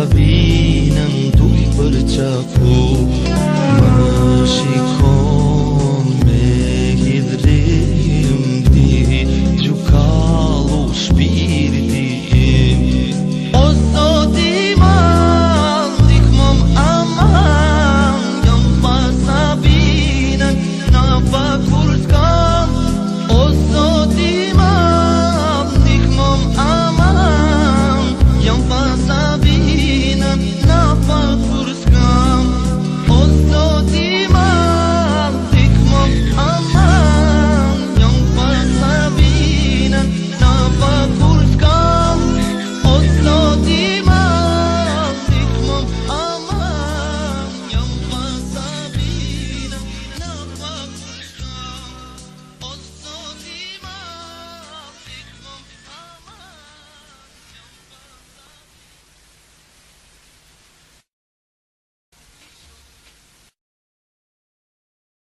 ka t'u në tuj për